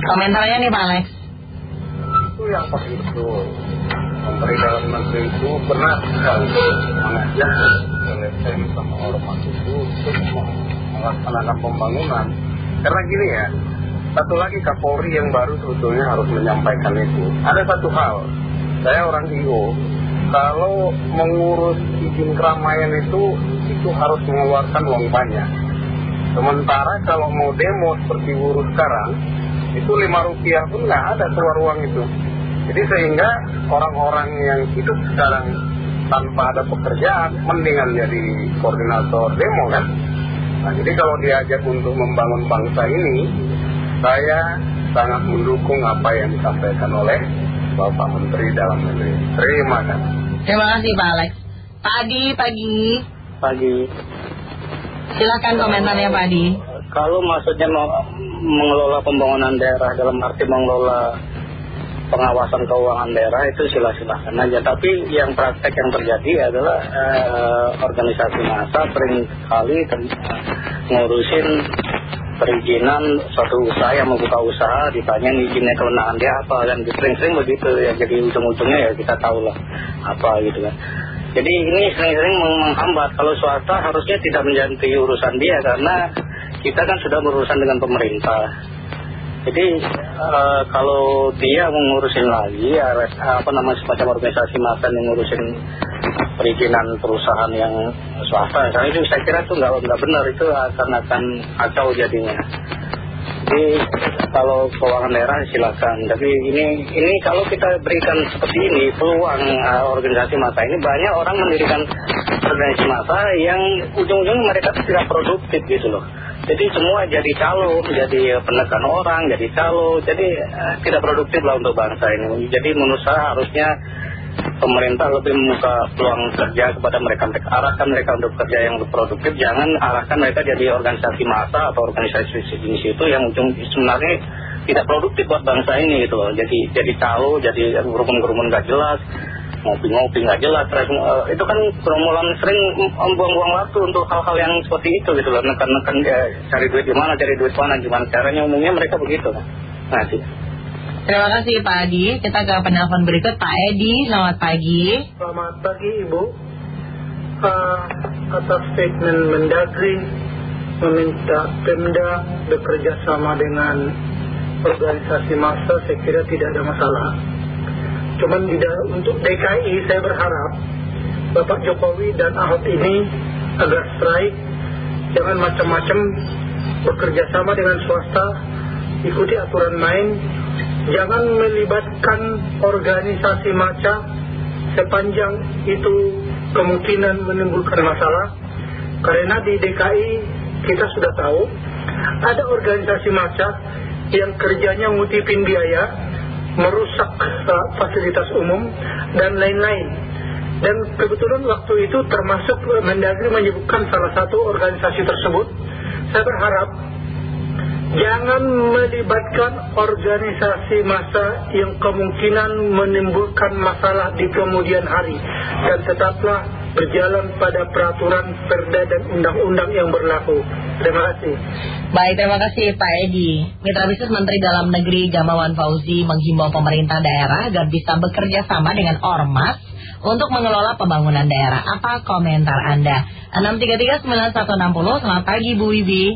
Komentarnya nih Pak Alex. Itu yang pasti itu. Menteri Dalam Negeri itu benar sekali mengajak LSM sama ormas itu untuk melaksanakan pembangunan. Karena gini ya, satu lagi Kapolri yang baru sebetulnya harus menyampaikan itu. Ada satu hal, saya orang IO, kalau mengurus izin keramaian itu, itu harus mengeluarkan uang banyak. Sementara kalau mau demo seperti buruh sekarang, itu lima rupiah pun nggak ada keluar uang itu. Jadi sehingga orang-orang yang hidup sekarang tanpa ada pekerjaan, mendingan jadi koordinator demo kan. Nah jadi kalau diajak untuk membangun bangsa ini, saya sangat mendukung apa yang disampaikan oleh Bapak Menteri Dalam Negeri. Terima kasih. Terima kasih Pak Alex. Pak Adi, pagi. Pagi. Silakan komentarnya Pak Adi. Kalau maksudnya mengelola pembangunan daerah dalam arti mengelola pengawasan keuangan daerah itu silah-silahkan aja. Tapi yang praktek yang terjadi adalah eh, organisasi massa sering kali ngurusin perizinan suatu usaha yang membuka usaha ditanya izinnya kewenangan dia apa dan sering-sering begitu ya. Jadi ujung-ujungnya ya kita tahu lah apa gitu kan. Jadi ini sering-sering menghambat. Kalau swasta harusnya tidak menjadi urusan dia karena kita kan sudah berurusan dengan pemerintah. Jadi uh, kalau dia mengurusin lagi apa namanya semacam organisasi massa yang mengurusin perizinan perusahaan yang swasta itu saya kira itu nggak nggak benar. Itu akan akan kacau jadinya. Jadi kalau keuangan daerah silakan. Tapi ini ini kalau kita berikan seperti ini peluang uh, organisasi massa ini banyak orang mendirikan organisasi massa yang ujung-ujungnya mereka tidak produktif gitu loh jadi semua jadi calo, jadi penekan orang, jadi calo, jadi uh, tidak produktif lah untuk bangsa ini. Jadi menurut saya harusnya pemerintah lebih membuka peluang kerja kepada mereka, arahkan mereka untuk kerja yang produktif, jangan arahkan mereka jadi organisasi massa atau organisasi jenis itu yang ujung sebenarnya tidak produktif buat bangsa ini gitu loh. Jadi jadi calo, jadi gerumun-gerumun gak jelas, ngopi-ngopi nggak jelas. Uh, itu kan perumulan sering membuang-buang waktu untuk hal-hal yang seperti itu gitu loh. Neken-neken ya, cari duit di mana, cari duit mana, gimana caranya umumnya mereka begitu. Nah sih. Terima kasih Pak Adi. Kita ke penelpon berikut Pak Edi. Selamat pagi. Selamat pagi Ibu. Uh, atas statement Mendagri meminta Pemda bekerja sama dengan organisasi massa, saya kira tidak ada masalah. Cuman tidak untuk DKI saya berharap Bapak Jokowi dan Ahok ini agar strike, jangan macam-macam bekerja sama dengan swasta, ikuti aturan main, jangan melibatkan organisasi maca sepanjang itu kemungkinan menimbulkan masalah. Karena di DKI kita sudah tahu ada organisasi maca yang kerjanya ngutipin biaya merusak uh, fasilitas umum dan lain-lain. Dan kebetulan waktu itu termasuk Mendagri menyebutkan salah satu organisasi tersebut. Saya berharap Jangan melibatkan organisasi massa yang kemungkinan menimbulkan masalah di kemudian hari. Dan tetaplah berjalan pada peraturan perda dan undang-undang yang berlaku. Terima kasih. Baik, terima kasih Pak Edi. Mitra Bisnis Menteri Dalam Negeri Gamawan Fauzi menghimbau pemerintah daerah agar bisa bekerja sama dengan Ormas untuk mengelola pembangunan daerah. Apa komentar Anda? 6339160, selamat pagi Bu Wibi.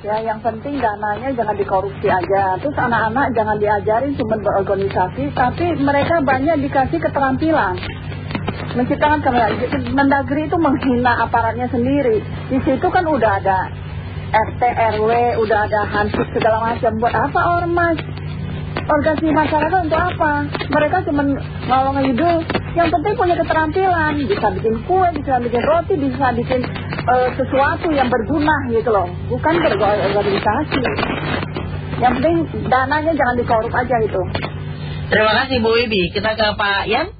Ya yang penting dananya jangan dikorupsi aja Terus anak-anak jangan diajarin cuma berorganisasi Tapi mereka banyak dikasih keterampilan Menciptakan Mendagri itu menghina aparatnya sendiri. Di situ kan udah ada RT, RW, udah ada hansip segala macam. Buat apa ormas? Organisasi masyarakat untuk apa? Mereka cuma nolong hidup. Yang penting punya keterampilan. Bisa bikin kue, bisa bikin roti, bisa bikin uh, sesuatu yang berguna gitu loh. Bukan berorganisasi. Yang penting dananya jangan dikorup aja itu terima kasih Bu Ibi kita ke Pak Yan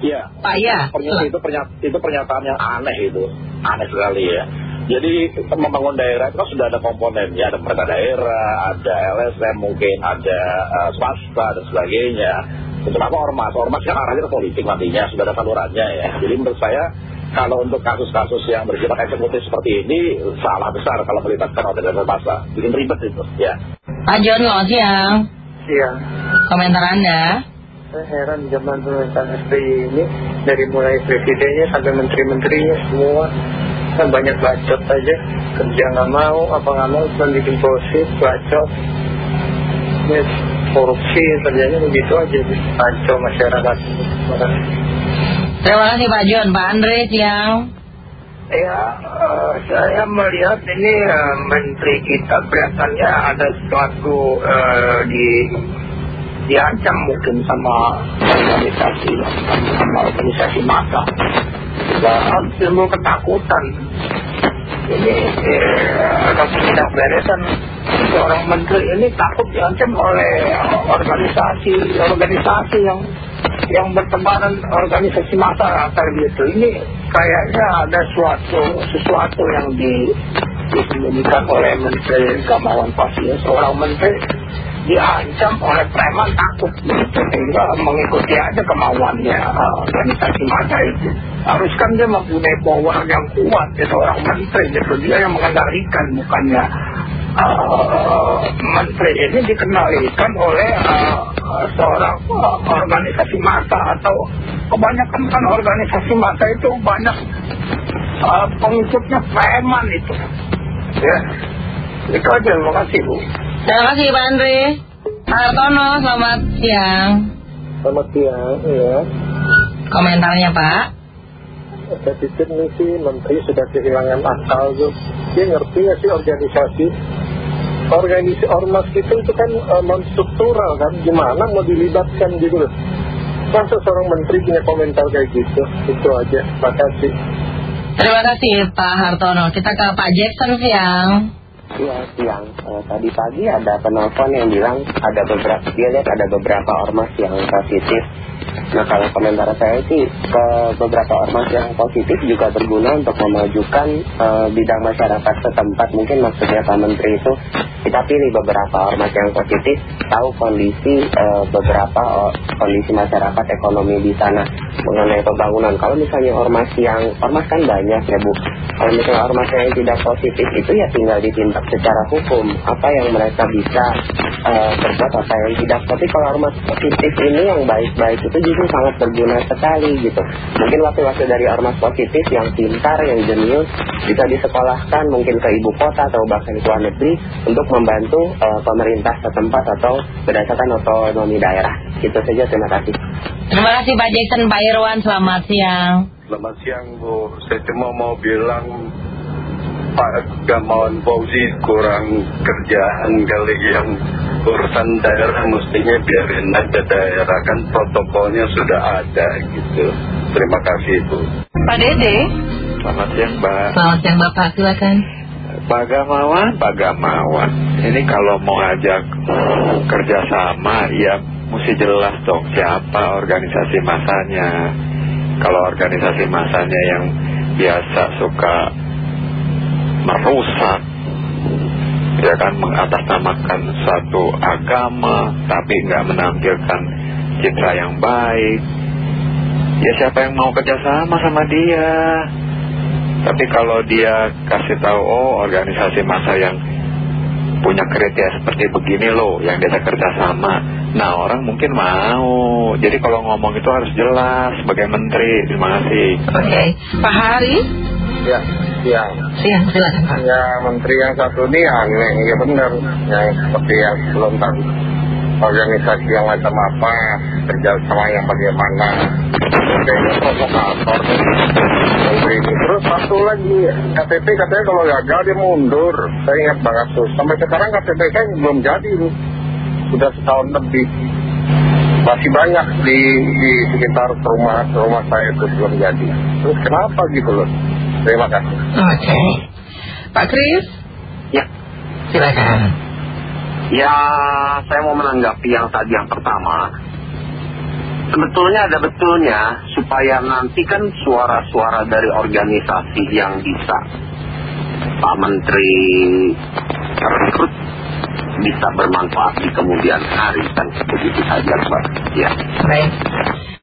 Iya. Pak Ya itu, pernyataan, itu pernyataan yang aneh itu. Aneh sekali ya. Jadi membangun daerah itu kan sudah ada komponen ya ada pemerintah daerah ada LSM mungkin ada uh, swasta dan sebagainya. Kenapa ormas? Ormas kan arahnya ke politik nantinya, sudah ada salurannya ya. Jadi menurut saya kalau untuk kasus-kasus yang bersifat eksekutif seperti ini salah besar kalau melibatkan organisasi massa bikin ribet itu ya. Pak John selamat siang. Iya. komentar anda Saya heran zaman pemerintahan SBY ini dari mulai presidennya sampai menteri-menterinya semua. Kan banyak bacot aja. Kerja nggak mau apa nggak mau cuma bikin posisi bacot. Ya, korupsi kerjanya begitu aja. Kacau masyarakat. Terima kasih. terima kasih Pak John. Pak Andre siang. Ya, eh, saya melihat ini eh, menteri kita kelihatannya ada sesuatu eh, di diancam mungkin sama organisasi sama organisasi massa. Ya, timbul ketakutan. Ini eh, tidak beresan seorang menteri ini takut diancam oleh organisasi organisasi yang yang bertebaran organisasi massa kayak gitu ini kayaknya ada suatu sesuatu yang di, disembunyikan oleh Menteri Gamawan Pasir seorang menteri diancam oleh preman takut. Sehingga mengikuti aja kemauannya. Organisasi massa itu. Harus kan dia mempunyai power yang kuat. Ya seorang menteri. Gitu dia yang mengendalikan bukannya uh, menteri. Ini dikendalikan oleh uh, seorang organisasi massa atau kebanyakan kan organisasi massa itu banyak uh, pengikutnya preman itu. Ya. Itu aja. Terima kasih bu terima kasih Pak Andre Pak Hartono selamat siang Selamat siang, ya. komentarnya Pak Saya pikir ini sih menteri sudah kehilangan akal tuh. Dia ngerti nggak sih organisasi? Organisasi ormas itu itu kan eh, non-struktural kan, gimana mau dilibatkan gitu loh. Masa seorang menteri punya komentar kayak gitu? Itu aja, makasih. terima kasih Pak Hartono kita ke Pak Jackson siang Iya siang. Eh, Tadi pagi ada penelpon yang bilang ada beberapa Dia lihat ada beberapa ormas yang positif. Nah kalau komentar saya sih ke beberapa ormas yang positif juga berguna untuk memajukan eh, bidang masyarakat setempat. Mungkin maksudnya Pak Menteri itu kita pilih beberapa ormas yang positif Tahu kondisi eh, beberapa kondisi masyarakat ekonomi di sana mengenai pembangunan. Kalau misalnya ormas yang, ormas kan banyak ya Bu. Kalau misalnya ormas yang tidak positif itu ya tinggal ditindak secara hukum. Apa yang mereka bisa eh, berbuat apa yang tidak. Tapi kalau ormas positif ini yang baik-baik itu justru sangat berguna sekali gitu. Mungkin wakil-wakil dari ormas positif yang pintar, yang jenius Bisa disekolahkan mungkin ke ibu kota atau bahkan ke luar negeri Untuk membantu eh, pemerintah setempat atau berdasarkan otonomi daerah. Itu saja terima kasih. Terima kasih Pak Jackson Pak Irwan selamat siang. Selamat siang Bu, saya cuma mau bilang Pak Gamawan Fauzi kurang kerjaan kali yang urusan daerah. Mestinya biarin aja daerah. Kan protokolnya sudah ada gitu. Terima kasih Bu. Pak Dede? Selamat siang Mbak. Selamat siang Bapak. Silakan. Pak Gamawan? Pak Gamawan. Ini kalau mau ajak kerjasama ya mesti jelas dong siapa organisasi masanya. Kalau organisasi masanya yang biasa suka merusak ya kan mengatasnamakan suatu agama tapi nggak menampilkan citra yang baik. Ya siapa yang mau kerjasama sama dia? Tapi kalau dia kasih tahu oh organisasi masa yang punya kriteria seperti begini loh yang diajak kerjasama nah orang mungkin mau jadi kalau ngomong itu harus jelas sebagai menteri terima kasih oke Pak Hari Ya, ya. siang silakan Pak Ya menteri yang satu ini aneh, ya benar. Yang seperti yang sebelum tadi. Organisasi yang macam apa, kerja sama yang bagaimana. Kayaknya provokator. Menteri ini. Terus satu lagi, KTP katanya kalau gagal dia mundur. Saya ingat banget tuh. Sampai sekarang KTP kan belum jadi. Sudah setahun lebih. Masih banyak di, di sekitar rumah rumah saya itu belum jadi. Terus kenapa gitu loh? Terima kasih. oke Pak Kris ya silakan Ya, saya mau menanggapi yang tadi yang pertama. Sebetulnya ada betulnya supaya nanti kan suara-suara dari organisasi yang bisa Pak Menteri rekrut bisa bermanfaat di kemudian hari kan begitu saja Pak. Ya. baik